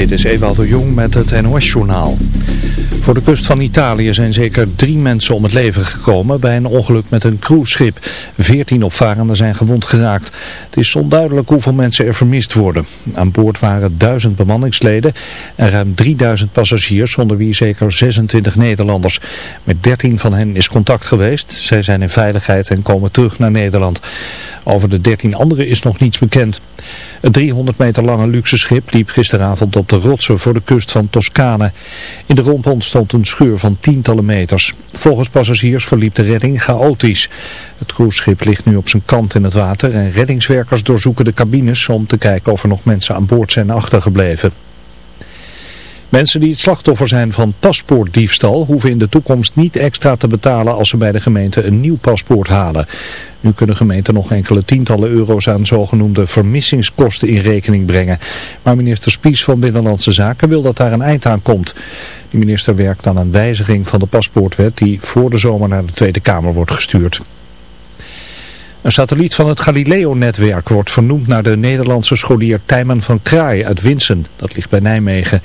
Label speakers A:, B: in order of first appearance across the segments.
A: Dit is Ewald de Jong met het NOS-journaal. Voor de kust van Italië zijn zeker drie mensen om het leven gekomen bij een ongeluk met een cruiseschip. Veertien opvarenden zijn gewond geraakt. Het is onduidelijk hoeveel mensen er vermist worden. Aan boord waren duizend bemanningsleden en ruim 3000 passagiers, onder wie zeker 26 Nederlanders. Met 13 van hen is contact geweest. Zij zijn in veiligheid en komen terug naar Nederland. Over de 13 anderen is nog niets bekend. Het 300 meter lange luxe schip liep gisteravond op de rotsen voor de kust van Toscane. In de romp ontstond een scheur van tientallen meters. Volgens passagiers verliep de redding chaotisch. Het cruiseschip ligt nu op zijn kant in het water en reddingswerkers doorzoeken de cabines om te kijken of er nog mensen aan boord zijn achtergebleven. Mensen die het slachtoffer zijn van paspoortdiefstal hoeven in de toekomst niet extra te betalen als ze bij de gemeente een nieuw paspoort halen. Nu kunnen gemeenten nog enkele tientallen euro's aan zogenoemde vermissingskosten in rekening brengen. Maar minister Spies van Binnenlandse Zaken wil dat daar een eind aan komt. De minister werkt aan een wijziging van de paspoortwet die voor de zomer naar de Tweede Kamer wordt gestuurd. Een satelliet van het Galileo-netwerk wordt vernoemd naar de Nederlandse scholier Tijmen van Kraai uit Winsen. Dat ligt bij Nijmegen.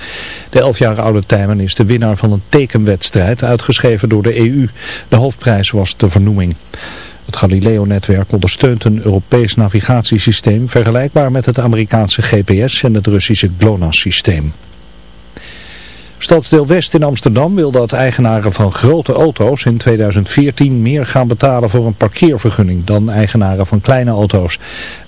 A: De elf jaar oude Tijmen is de winnaar van een tekenwedstrijd uitgeschreven door de EU. De hoofdprijs was de vernoeming. Het Galileo-netwerk ondersteunt een Europees navigatiesysteem vergelijkbaar met het Amerikaanse GPS en het Russische GLONASS-systeem. Stadsdeel West in Amsterdam wil dat eigenaren van grote auto's in 2014 meer gaan betalen voor een parkeervergunning dan eigenaren van kleine auto's.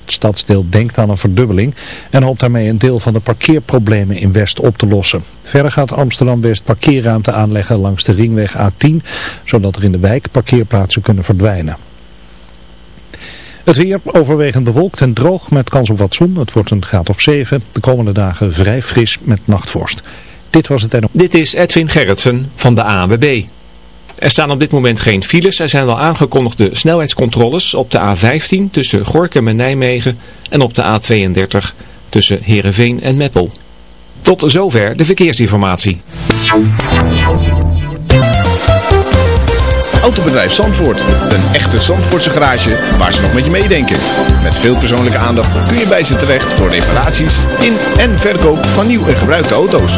A: Het stadsdeel denkt aan een verdubbeling en hoopt daarmee een deel van de parkeerproblemen in West op te lossen. Verder gaat Amsterdam-West parkeerruimte aanleggen langs de ringweg A10, zodat er in de wijk parkeerplaatsen kunnen verdwijnen. Het weer overwegend bewolkt en droog met kans op wat zon. Het wordt een graad of 7. De komende dagen vrij fris met nachtvorst. Dit was het en
B: Dit is Edwin Gerritsen van de ANWB. Er staan op dit moment geen files. Er zijn wel aangekondigde snelheidscontroles op de A15 tussen Gorkum en Nijmegen en op de A32 tussen Heerenveen en Meppel. Tot zover de verkeersinformatie.
C: Autobedrijf Zandvoort. Een echte Zandvoortse garage waar ze nog met je meedenken. Met veel persoonlijke aandacht kun je bij ze terecht voor reparaties in en verkoop van nieuw en gebruikte auto's.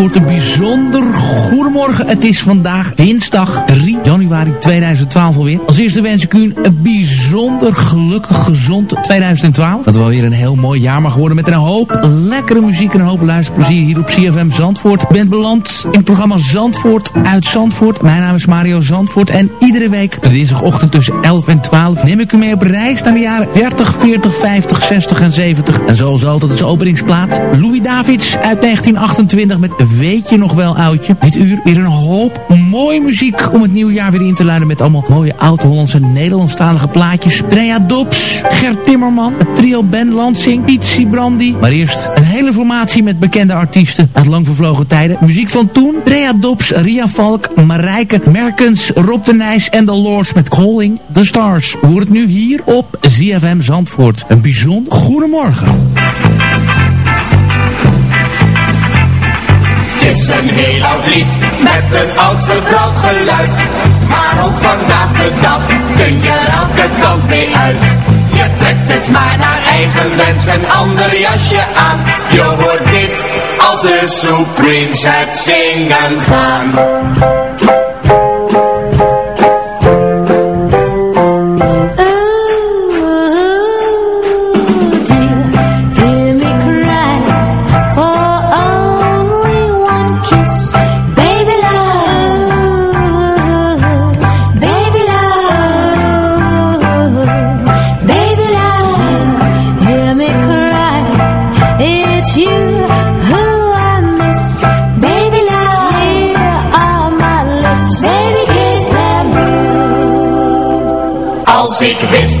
D: Zandvoort, een bijzonder goedemorgen. Het is vandaag dinsdag 3 januari 2012 alweer. Als eerste wens ik u een bijzonder gelukkig, gezond 2012. Dat wel weer een heel mooi jaar mag worden met een hoop lekkere muziek en een hoop luisterplezier hier op CFM Zandvoort. Ik ben beland in het programma Zandvoort uit Zandvoort. Mijn naam is Mario Zandvoort en iedere week, dinsdagochtend tussen 11 en 12, neem ik u mee op reis naar de jaren 30, 40, 50, 60 en 70. En zoals altijd is openingsplaat Louis Davids uit 1928 met Weet je nog wel oudje. Dit uur weer een hoop mooie muziek om het nieuwe jaar weer in te luiden met allemaal mooie oud-Hollandse Nederlandstalige plaatjes. Drea Dobbs, Gert Timmerman, het trio Ben Lansing, Piet Brandy. Maar eerst een hele formatie met bekende artiesten uit lang vervlogen tijden. Muziek van toen, Drea Dobbs, Ria Valk, Marijke, Merkens, Rob de Nijs en de Lords met Calling the Stars. Horen het nu hier op ZFM Zandvoort. Een bijzonder goedemorgen.
E: Is een heel oud lied met een oud vertrouwd geluid. Maar ook vandaag de dag kun je elke kant mee uit. Je trekt het maar naar eigen wens en ander jasje aan. Je hoort dit als de Supremes het zingen gaan.
F: Blue.
E: Als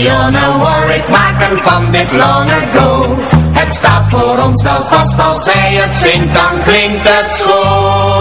G: Dionne Warwick maken van dit long ago? Het staat voor ons wel vast, als zij het zingt, dan klinkt het zo.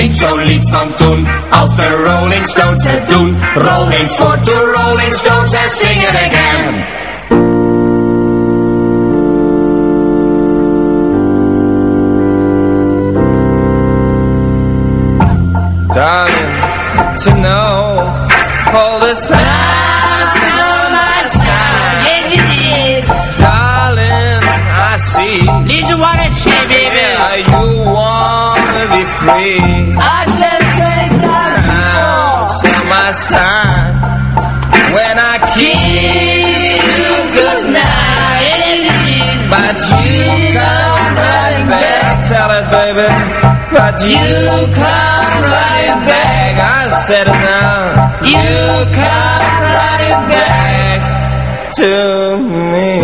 G: En klinkt zo'n lied van toen, als de Rolling Stones het doen? Rollings for the Rolling Stones and sing it again.
H: darling, to know all the things on my side.
E: Yes, you did.
H: Darling, I see.
E: Listen what I say, baby.
H: Yeah, you wanna be free. My when I kiss you goodnight. But you come running back, tell it, baby. But you come running back. I said it now. You come running back to me.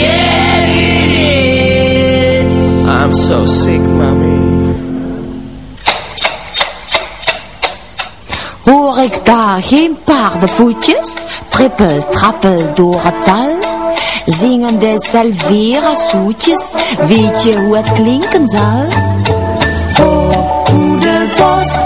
E: Yes, you did.
H: I'm so sick, mommy.
F: Ik daar geen paardenvoetjes, trippel, trappel door het dal? Zingende salvera zoetjes, weet je hoe het klinken zal? Oh, hoe de bos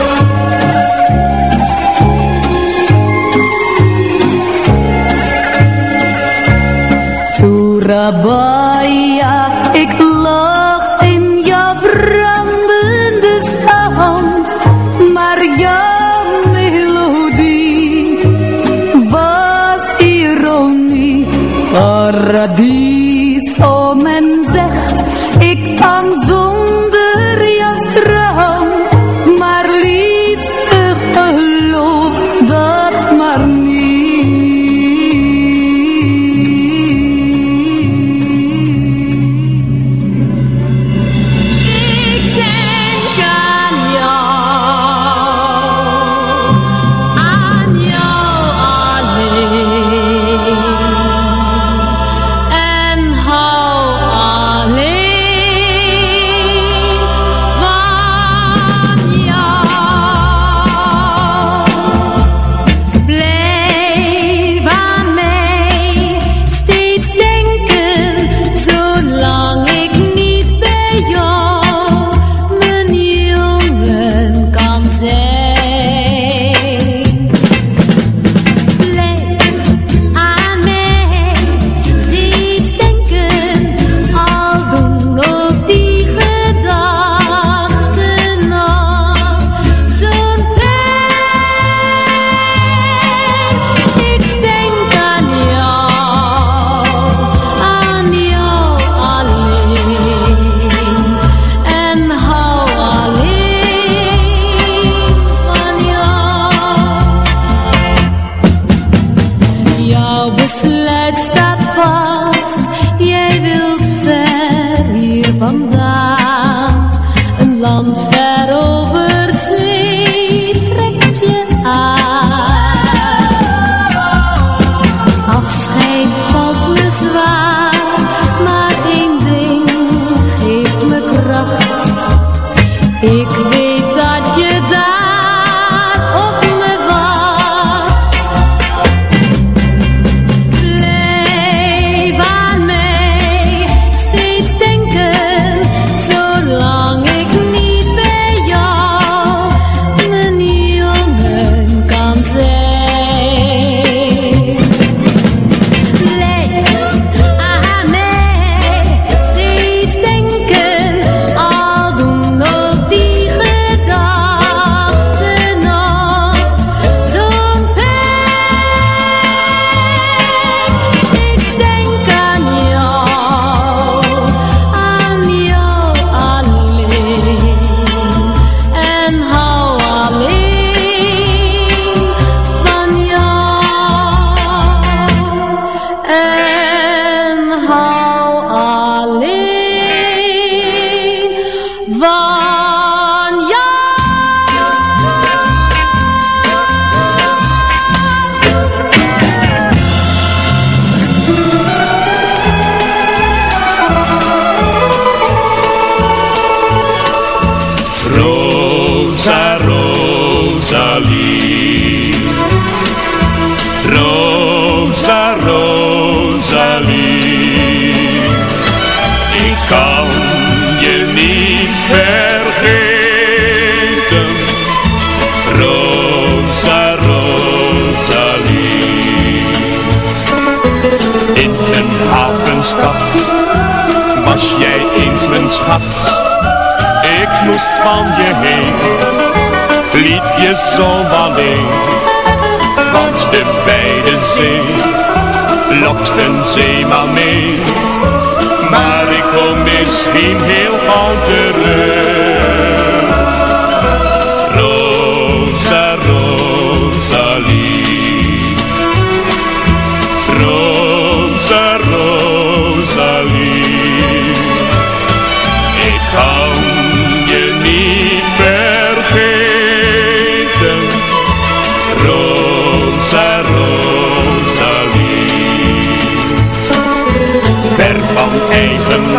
F: rabá.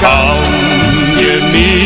I: kan je niet.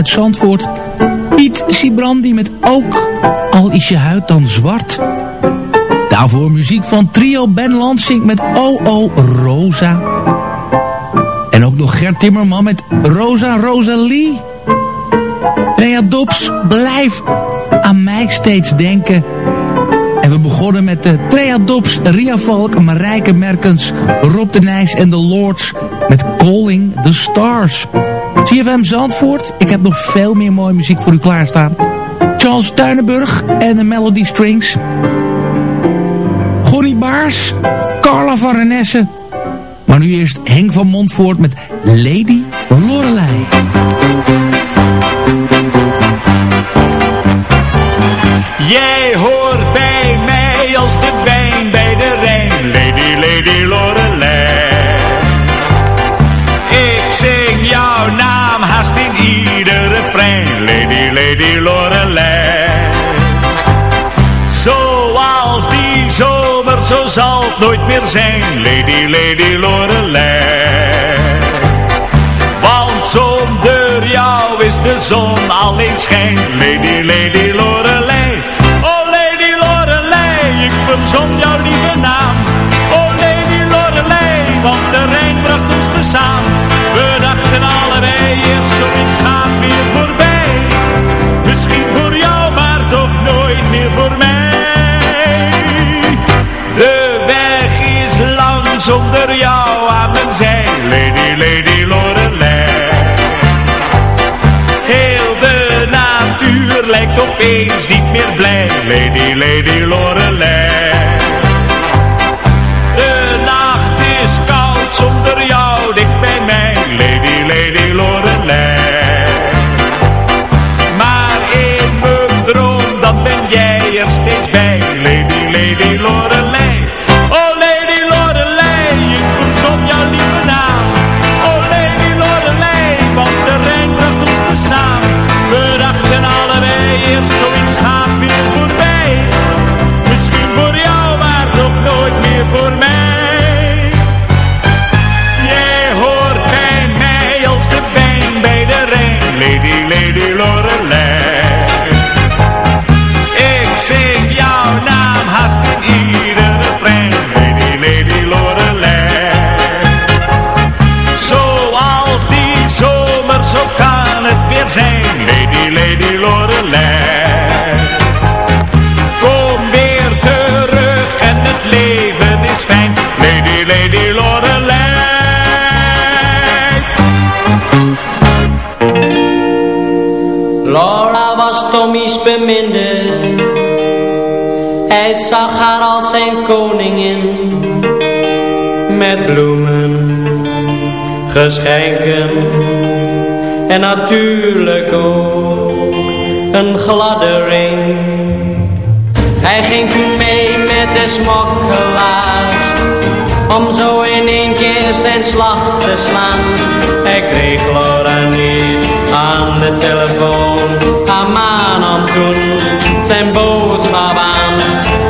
D: uit Zandvoort. Piet Sibrandi met ook, al is je huid dan zwart. Daarvoor muziek van trio Ben Lansing met O.O. Rosa. En ook nog Gert Timmerman met Rosa Rosalie. Rea Dobbs, blijf aan mij steeds denken. En we begonnen met de Trea Dobbs, Ria Valk, Marijke Merkens, Rob de Nijs en de Lords met Calling the Stars. CFM Zandvoort, ik heb nog veel meer mooie muziek voor u klaarstaan. Charles Tuinenburg en de Melody Strings. Gonnie Baars, Carla van Renesse. Maar nu eerst Henk van Montvoort met Lady Lorelei.
I: opeens niet meer blij. Lady, lady Lorelei en
J: natuurlijk ook een gladde ring. Hij ging toen mee met de smokkelaar om zo in één keer zijn slag te slaan. Hij kreeg Laura niet aan de telefoon, aan man om toen zijn boodschap aan.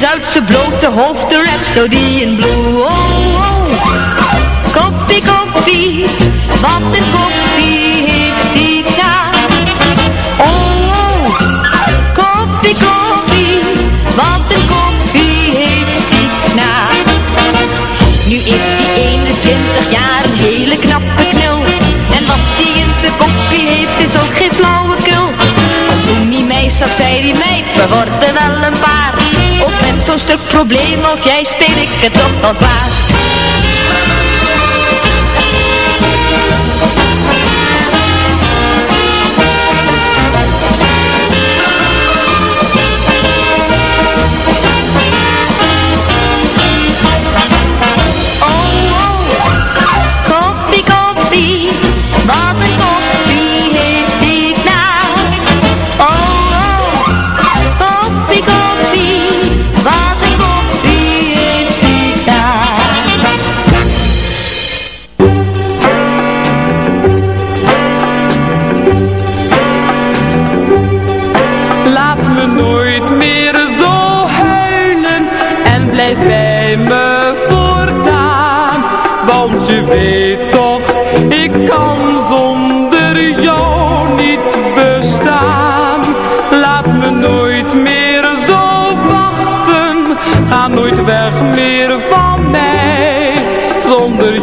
J: is blote hoofd de
K: die in Blue. Oh, oh. Koppie, koppie, wat een koppie heeft die na. Oh, oh. Koppie, koppie, wat een koppie heeft die na. Nu is die 21 jaar een hele knappe knul. En wat die in zijn koppie heeft is ook geen flauwekul. Toen die meis zag, zei die meid, we worden wel een paar zo'n stuk probleem als jij speel ik het toch wel klaar.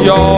L: your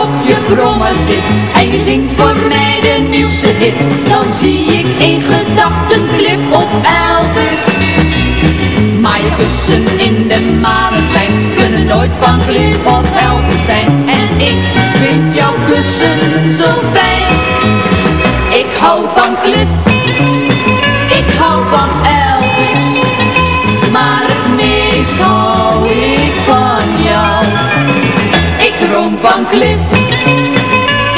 L: brommer zit en je zingt voor mij de nieuwste hit, dan zie ik in gedachten Cliff of Elvis. Maar je kussen in de maneschijn kunnen nooit van Cliff of Elvis zijn. En ik vind jouw kussen zo fijn. Ik hou van Cliff, ik hou van Elvis, maar het meest hou ik van jou. Ik droom van Cliff,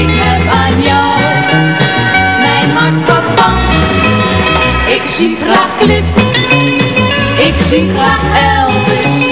L: Ik heb aan jou mijn hart verpand. Ik zie graag Cliff, ik zie graag Elvis.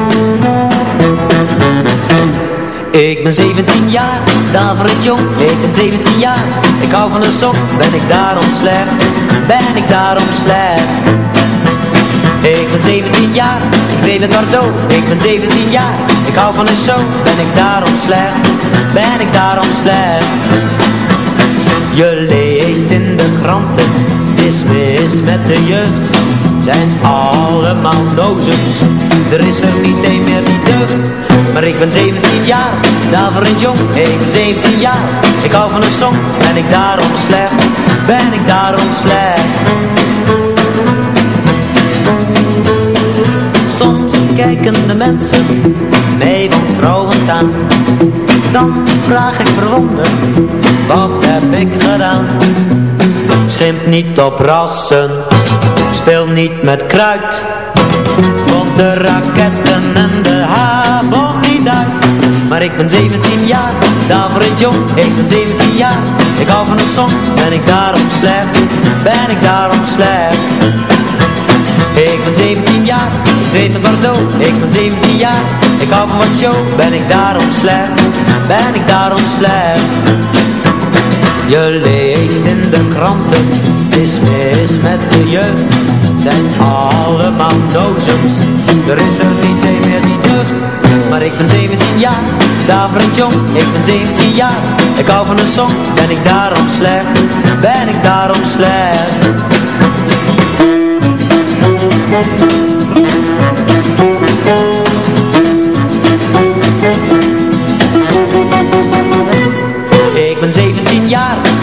M: Ik ben 17 jaar, daarvoor het jong, ik ben 17 jaar Ik hou van een sok, ben ik daarom slecht, ben ik daarom slecht? Ik ben 17 jaar, ik weet het maar dood Ik ben 17 jaar, ik hou van een show, ben ik daarom slecht, ben ik daarom slecht? Je leest in de kranten, het is mis met de jeugd. Zijn allemaal dozens, er is er niet een meer die deugt maar ik ben 17 jaar, daarvoor een jong. Ik ben 17 jaar, ik hou van een song. Ben ik daarom slecht, ben ik daarom slecht? Soms kijken de mensen mij wantrouwend aan. Dan vraag ik verwonderd, wat heb ik gedaan? Schimp niet op rassen, speel niet met kruid de raketten en de habon niet uit. Maar ik ben 17 jaar, daarvoor het jong Ik ben 17 jaar, ik hou van een song. Ben ik daarom slecht, ben ik daarom slecht? Ik ben 17 jaar, ik weet met Bordeaux Ik ben 17 jaar, ik hou van wat show Ben ik daarom slecht, ben ik daarom slecht? Je leest in de kranten, het is mis met de jeugd. Zijn allemaal nozems, er is er niet een meer die deugt. Maar ik ben 17 jaar, een jong, ik ben 17 jaar. Ik hou van een song, ben ik daarom slecht, ben ik daarom slecht.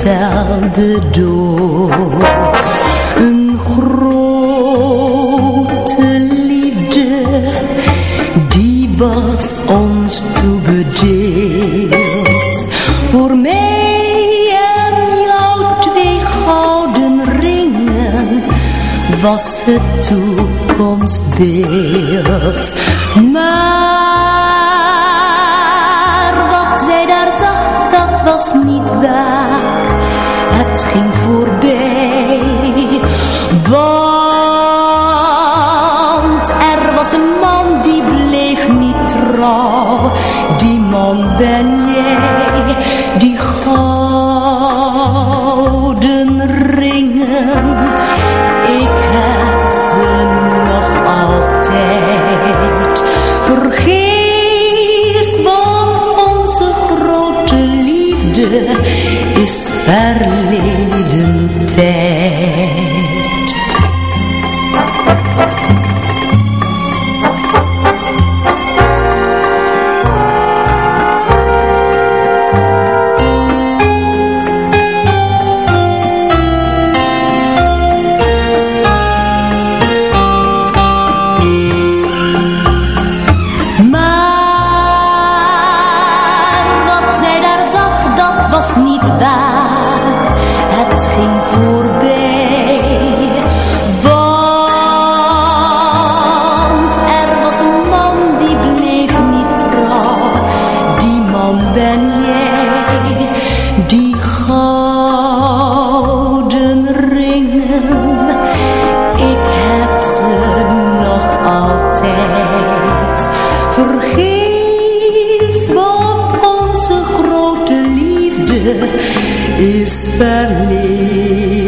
N: vertelde door. Een grote liefde, die was ons toebedeeld. Voor mij en jou twee gouden ringen was het toekomstbeeld. Maar is verleden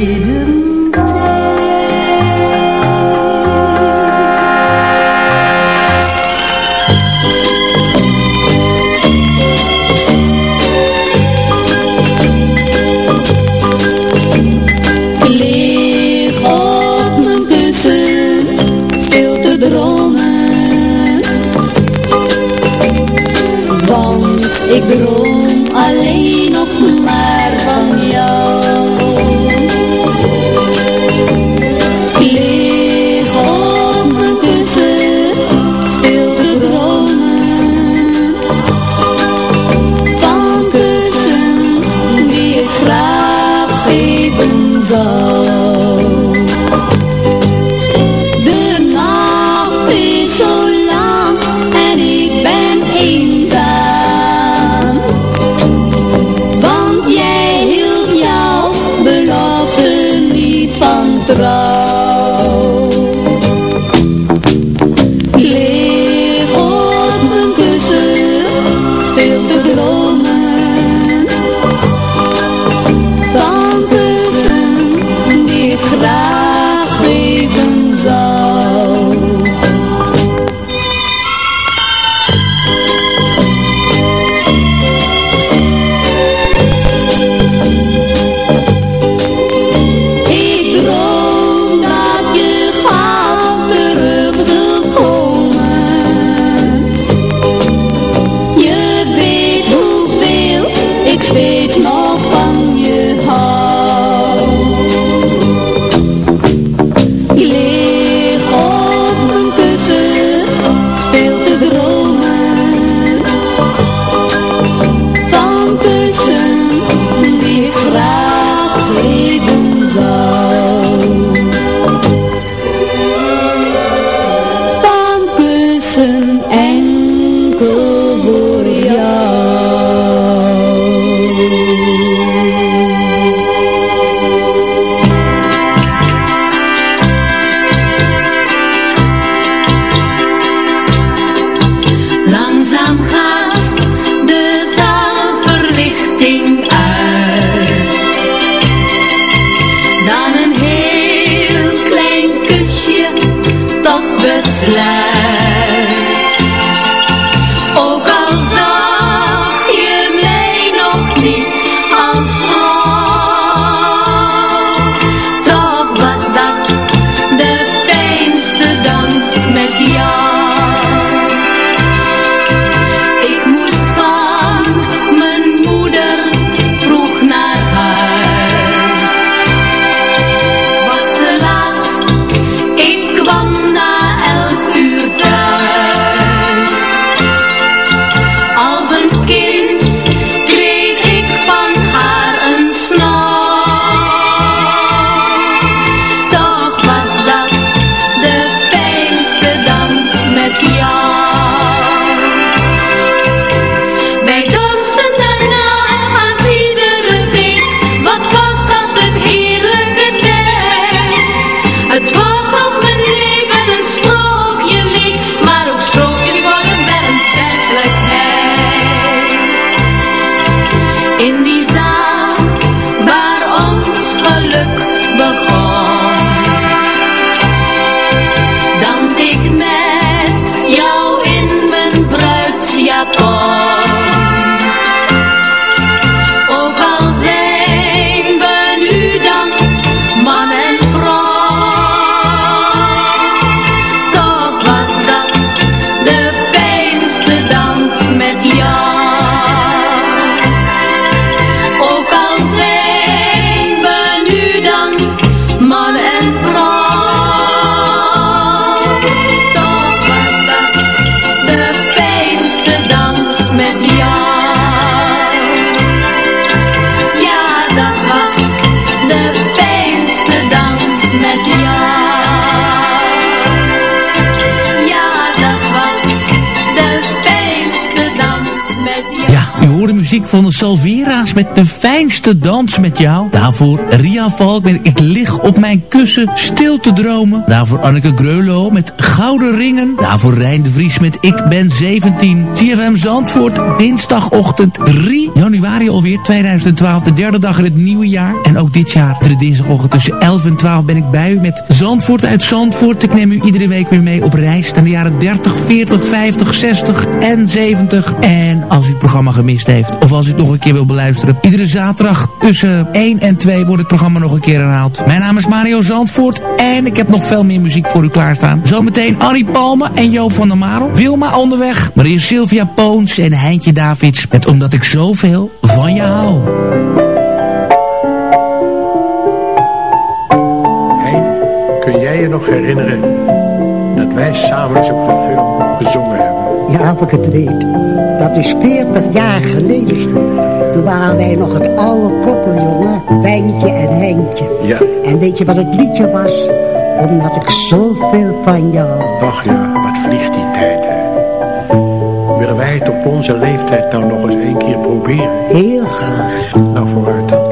D: muziek van de Salvera's met de fijnste dans met jou. Daarvoor Ria Valk met Ik lig op mijn kussen stil te dromen. Daarvoor Anneke Greulow met Gouden Ringen. Daarvoor Rijn de Vries met Ik ben 17. CFM Zandvoort, dinsdagochtend 3 januari alweer 2012. De derde dag in het nieuwe jaar. En ook dit jaar, de dinsdagochtend tussen 11 en 12 ben ik bij u met Zandvoort uit Zandvoort. Ik neem u iedere week weer mee op reis naar de jaren 30, 40, 50, 60 en 70. En als u het programma gemist heeft, of als u het nog een keer wil beluisteren. Iedere zaterdag tussen 1 en 2 wordt het programma nog een keer herhaald. Mijn naam is Mario Zandvoort en ik heb nog veel meer muziek voor u klaarstaan. Zometeen Annie Palme en Joop van der Marel. Wilma onderweg, Maria Sylvia Poons en Heintje Davids met Omdat ik zoveel van je hou.
O: Hein, kun jij je nog herinneren dat wij samen de film gezongen hebben?
P: Ja, of ik het weet. Dat is 40 jaar geleden. Toen waren wij nog het oude koppel, jongen. Wijntje en Henkje.
O: Ja.
P: En weet je wat het liedje was? Omdat ik zoveel van jou.
O: Ach ja, wat vliegt die tijd, hè. Willen wij het op onze leeftijd nou nog eens één keer proberen?
P: Heel graag.
O: Nou, vooruit dan.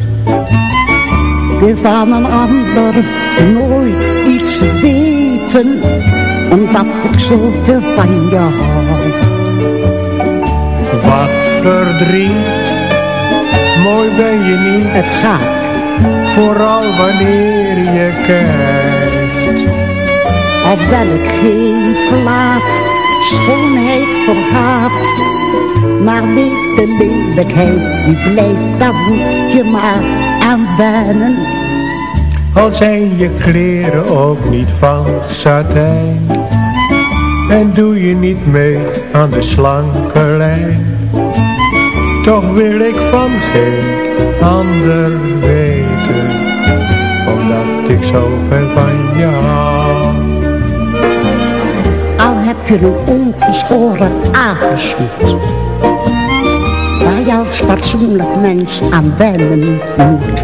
P: Wil van een ander nooit iets weten, omdat ik zoveel van je hou.
O: Wat verdriet, mooi ben je niet.
P: Het gaat,
O: vooral wanneer je kijkt.
P: ben ik geen plaat, schoonheid vergaat. Maar weet de lelijkheid die blijft, daar moet je maar aan wennen.
O: Al zijn je kleren ook niet van satijn. En doe je niet mee aan de slanke lijn. Toch wil ik van geen ander weten. Omdat ik zoveel van je hou.
P: Al heb je een ongeschoren aangesnoet. Waar je als fatsoenlijk mens aan wennen moet.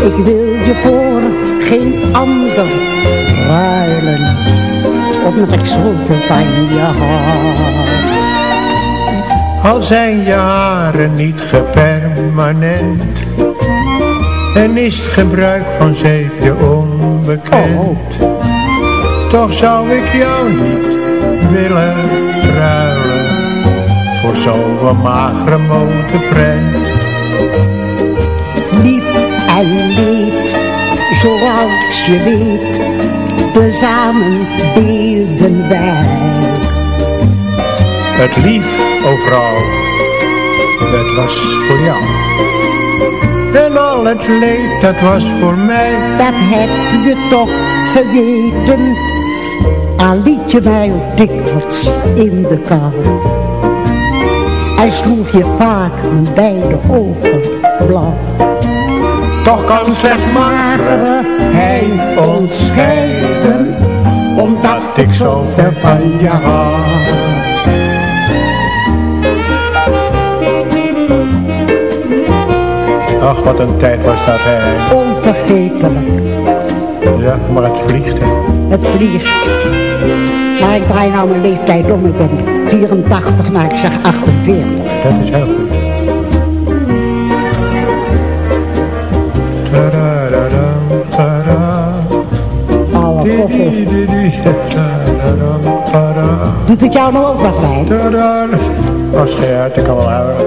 P: Ik wil je voor geen ander ruilen. Omdat ik zoveel van je hou.
O: Al zijn je haren niet gepermanent. En is het gebruik van zeepje onbekend. Toch zou ik jou niet willen zo'n magere motorprent.
P: Lief en leed, zoals je weet, tezamen beelden wij.
O: Het lief, o vrouw, dat was voor jou. En al het leed, dat was voor mij.
P: Dat heb je toch geweten, al liet je mij ook dikwijls in de kou. Hij sloeg je vaak beide ogen blauw.
O: Toch kan slechts maar
P: hij ons scheiden, omdat ik zoveel van je hou.
O: Ach, wat een tijd was dat, hè.
P: Onvergetelijk,
O: Ja, maar het vliegt, hè.
P: het vliegt. Maar ik draai nou mijn leeftijd om, ik ben 84, maar ik zeg 48.
O: Dat is heel goed.
P: Oude koffel. Doet het jou nou ook wat bij?
O: Tada. Als je uit, ik kan wel houden.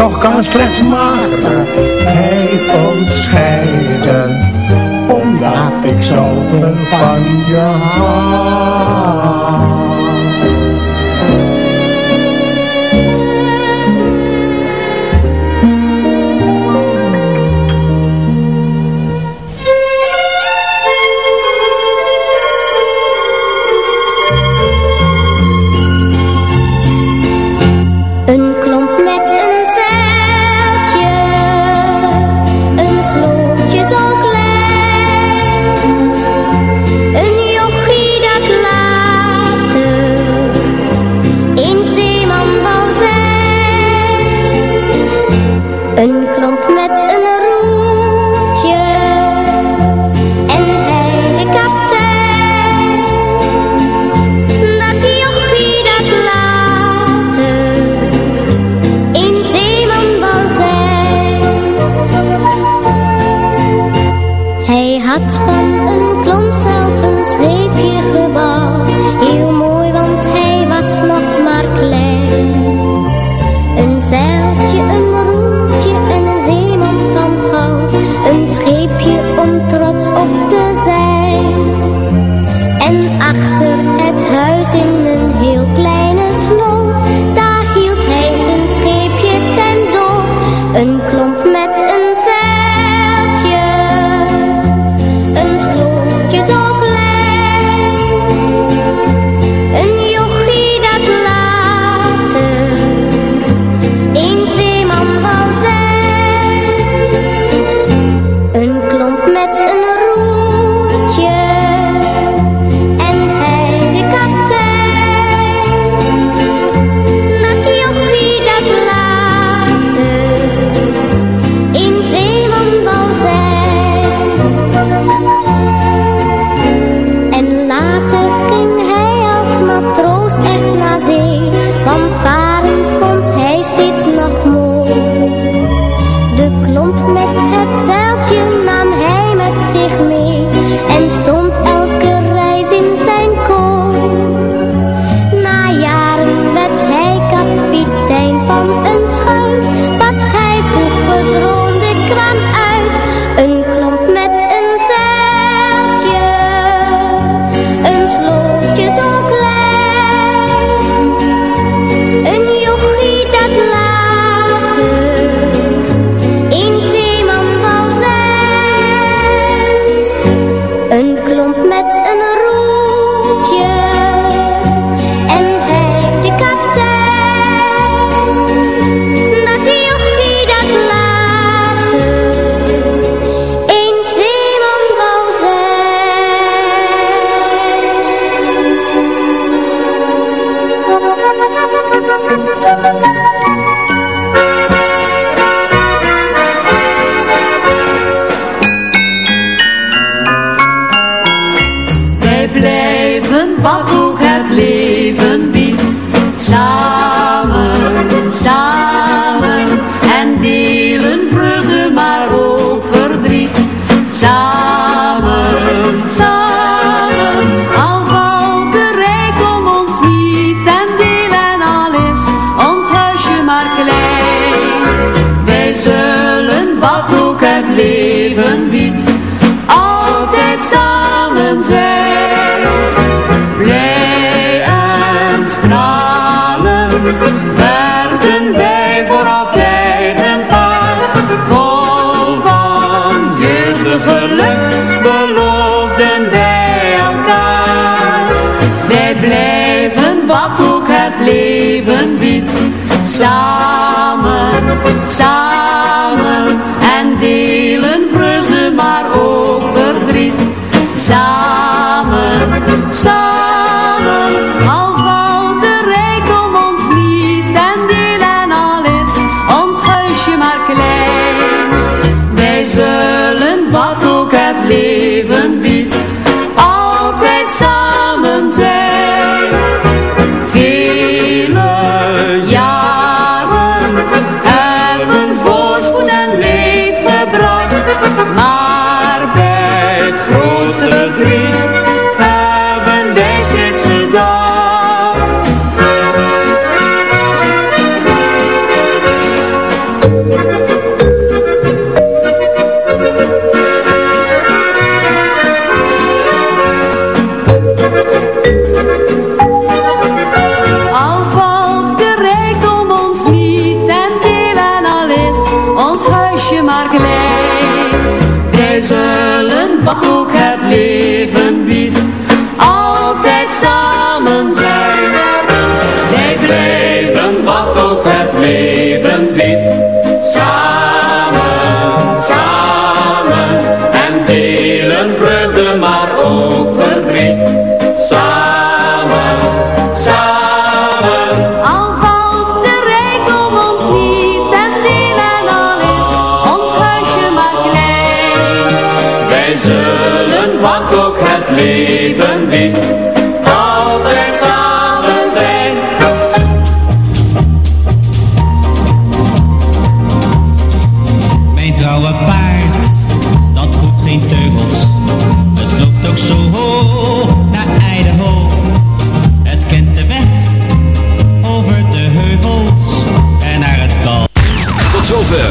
Q: toch kan slechts maar mij ontscheiden, omdat ik zoveel van je hou.
F: outside.